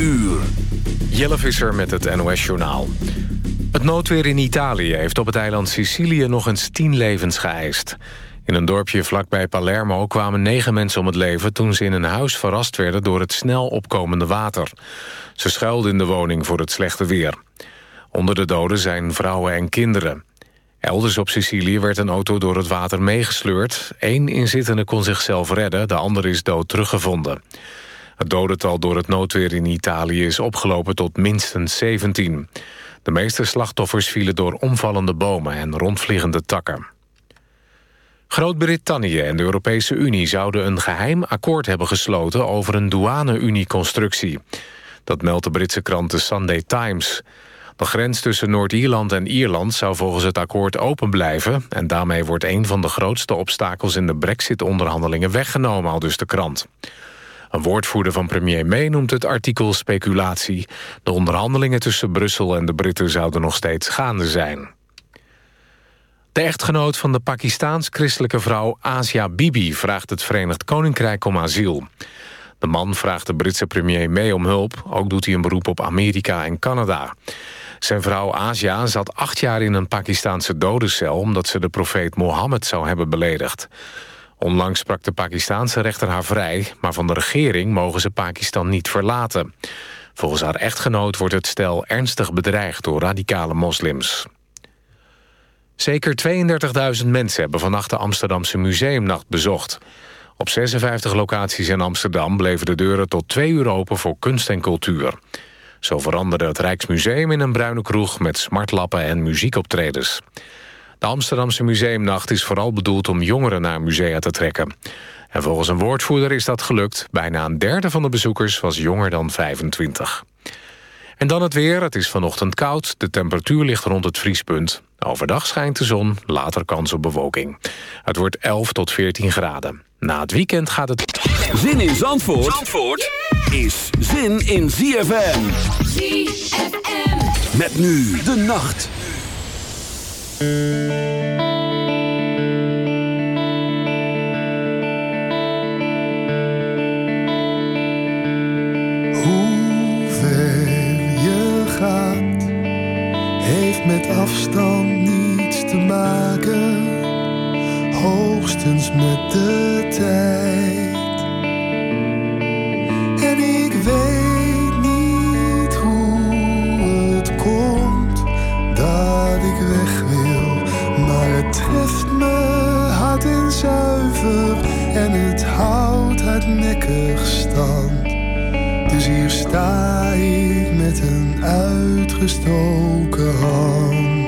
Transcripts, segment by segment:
uur. Jelle Visser met het NOS-journaal. Het noodweer in Italië heeft op het eiland Sicilië nog eens tien levens geëist. In een dorpje vlakbij Palermo kwamen negen mensen om het leven... toen ze in een huis verrast werden door het snel opkomende water. Ze schuilden in de woning voor het slechte weer. Onder de doden zijn vrouwen en kinderen. Elders op Sicilië werd een auto door het water meegesleurd. Eén inzittende kon zichzelf redden, de ander is dood teruggevonden. Het dodental door het noodweer in Italië is opgelopen tot minstens 17. De meeste slachtoffers vielen door omvallende bomen en rondvliegende takken. Groot-Brittannië en de Europese Unie zouden een geheim akkoord hebben gesloten over een douane-unie-constructie. Dat meldt de Britse krant The Sunday Times. De grens tussen Noord-Ierland en Ierland zou volgens het akkoord open blijven... en daarmee wordt een van de grootste obstakels in de brexit-onderhandelingen weggenomen, al dus de krant. Een woordvoerder van premier May noemt het artikel speculatie. De onderhandelingen tussen Brussel en de Britten zouden nog steeds gaande zijn. De echtgenoot van de Pakistaans-christelijke vrouw Asia Bibi... vraagt het Verenigd Koninkrijk om asiel. De man vraagt de Britse premier May om hulp. Ook doet hij een beroep op Amerika en Canada. Zijn vrouw Asia zat acht jaar in een Pakistaanse dodencel... omdat ze de profeet Mohammed zou hebben beledigd. Onlangs sprak de Pakistaanse rechter haar vrij... maar van de regering mogen ze Pakistan niet verlaten. Volgens haar echtgenoot wordt het stel ernstig bedreigd door radicale moslims. Zeker 32.000 mensen hebben vannacht de Amsterdamse Museumnacht bezocht. Op 56 locaties in Amsterdam bleven de deuren tot twee uur open voor kunst en cultuur. Zo veranderde het Rijksmuseum in een bruine kroeg met smartlappen en muziekoptredens. De Amsterdamse Museumnacht is vooral bedoeld om jongeren naar musea te trekken. En volgens een woordvoerder is dat gelukt. Bijna een derde van de bezoekers was jonger dan 25. En dan het weer. Het is vanochtend koud. De temperatuur ligt rond het vriespunt. Overdag schijnt de zon, later kans op bewolking. Het wordt 11 tot 14 graden. Na het weekend gaat het... Zin in Zandvoort, Zandvoort is zin in ZFM. ZFM. Met nu de nacht. Niets te maken, hoogstens met de tijd. Zuiver en het houdt hardnekkig stand. Dus hier sta ik met een uitgestoken hand.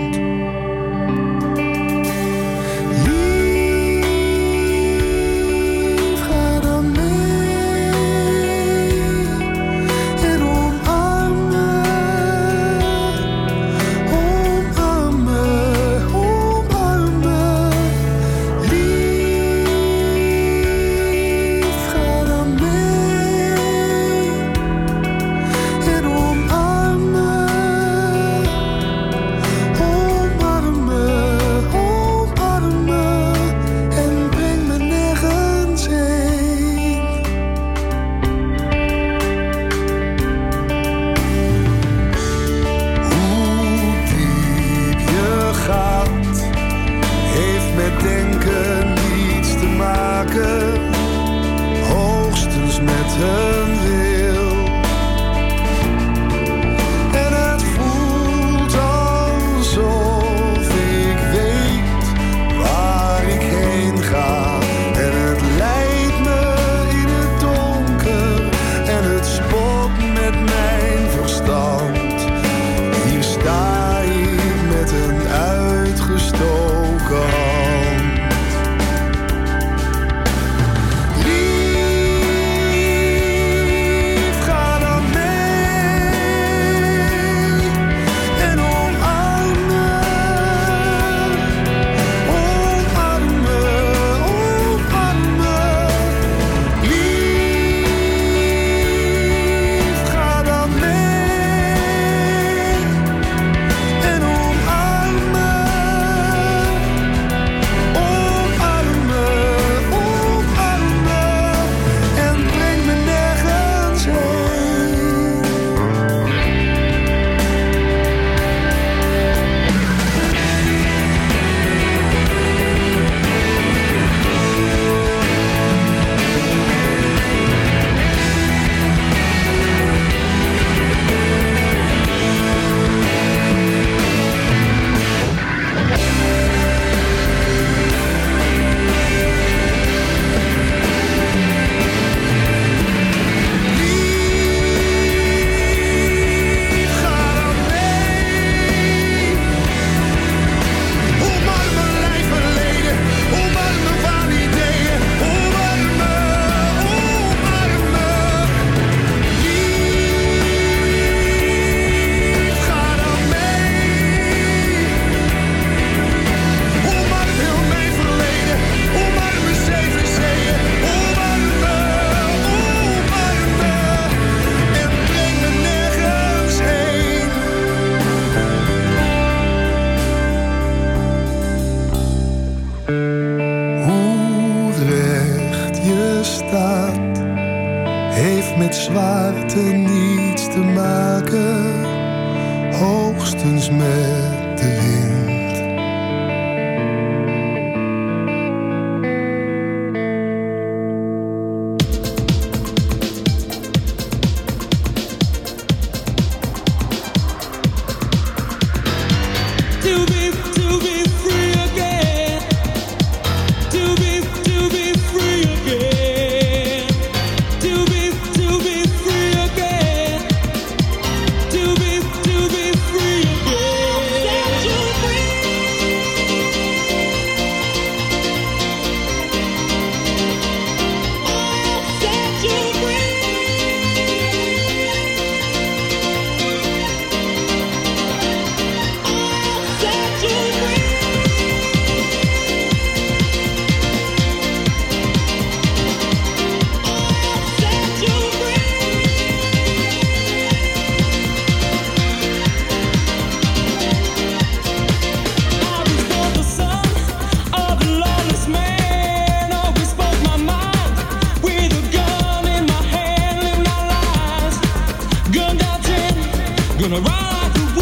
gonna ride the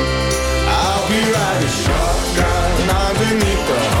infinita.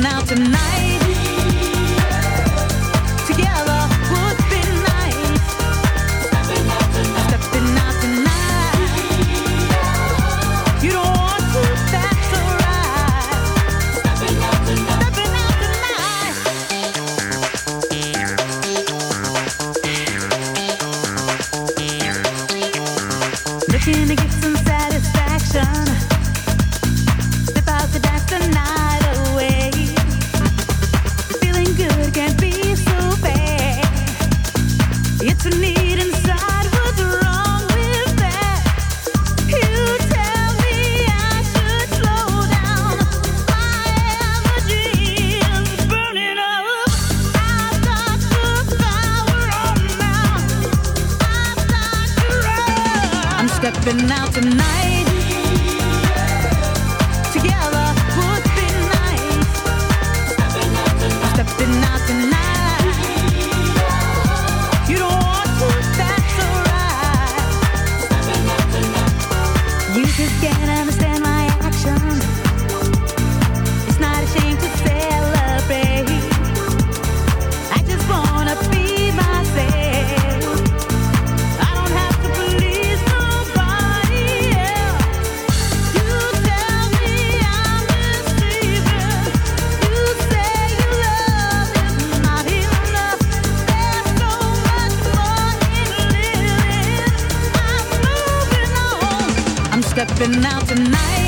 now tonight. been out tonight.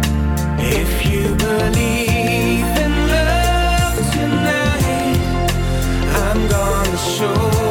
show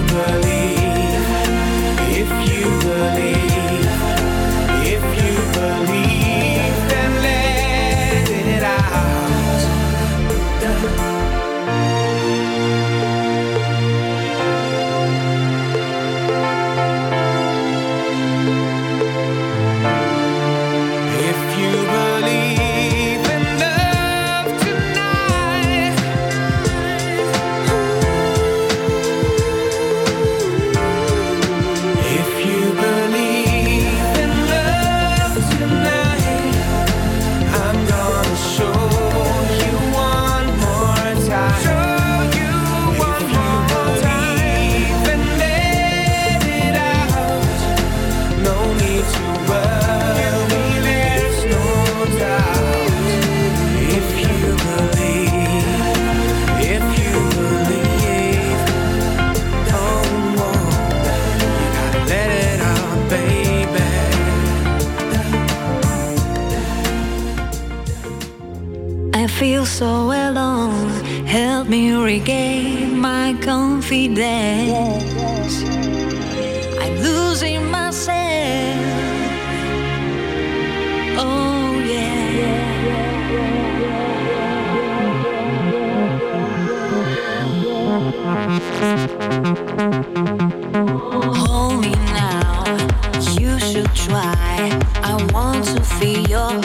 Kimberly. feel so alone. Help me regain my confidence. I'm losing myself. Oh, yeah. Hold me now. You should try. I want to feel your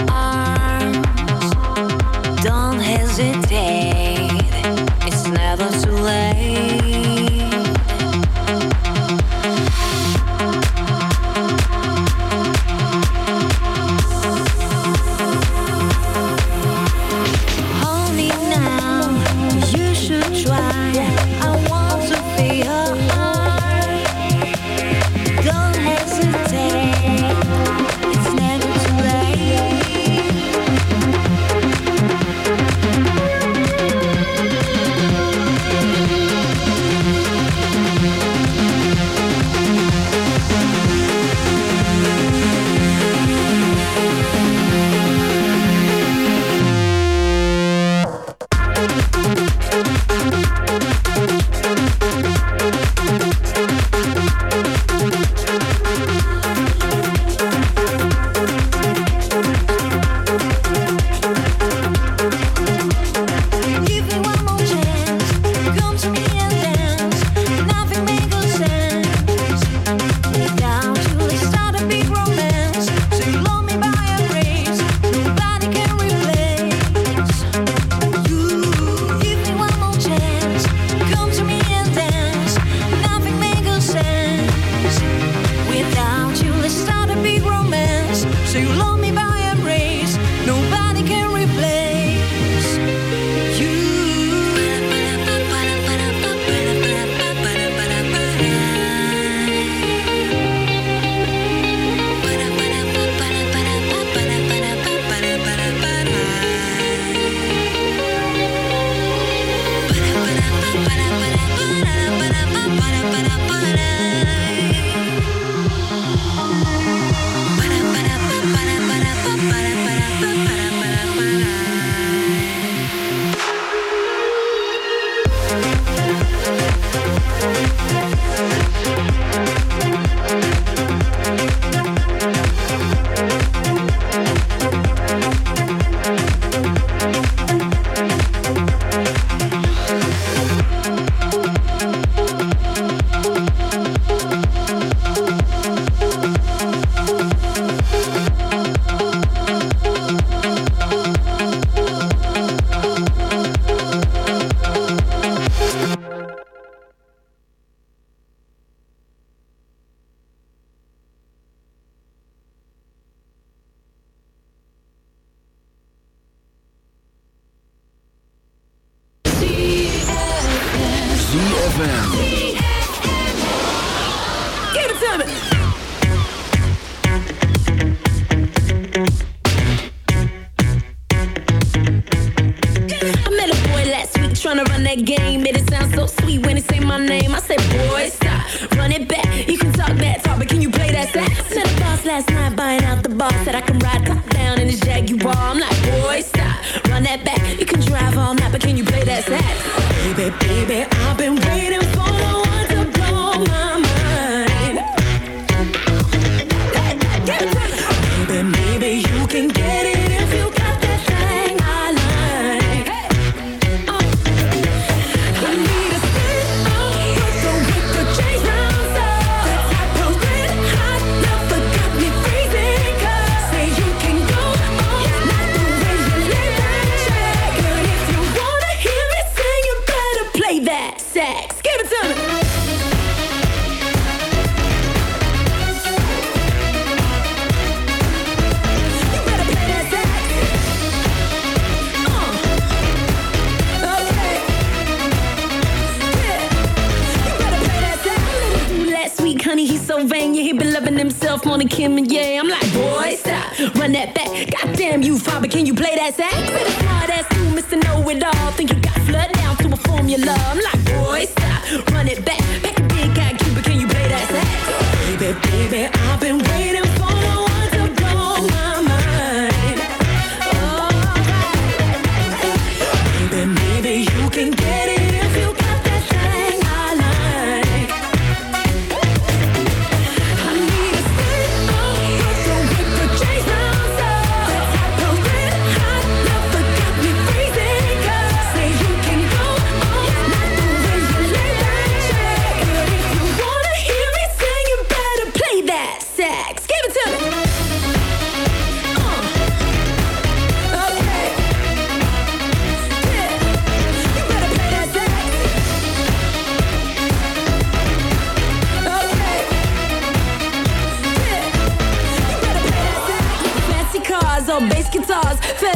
mind buying out the boss that I can ride top down in this Jaguar. I'm like, boy, stop, run that back. You can drive all night, but can you play that sax? Baby, baby, I've been waiting. Pennsylvania. He been loving himself more than Kim and yeah. I'm like, boy, stop, run that back. Goddamn you, father, can you play that sax? With a hard ass too, Mr. Know It All. Think you got flood down to a formula. I'm like, boy, stop, run it back. Pack a big guy, Cuba, can you play that sax? Baby, baby, I've been waiting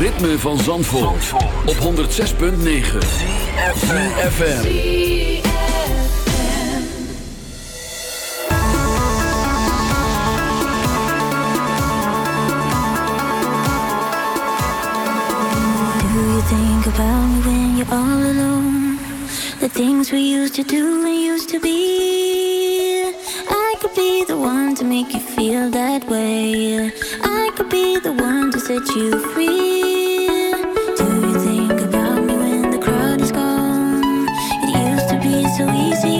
ritme van Zandvoort, op 106.9 FM Do you think about me when you're all alone? The things we used to do and used to be. I could be the one to make you feel that way. I could be the one to set you free. so easy.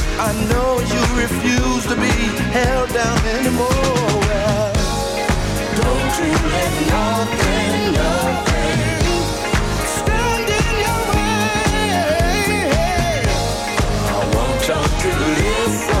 I know you refuse to be held down anymore. Well, don't you let nothing, nothing stand in your way. I want you to listen,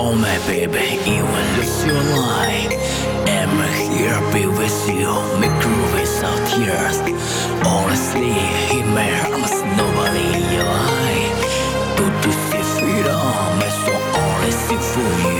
oh my baby, even lose your life. I'm here, be with you, make you without tears. Honestly, in my arms, nobody in your eye. But to see freedom, I so sing for you.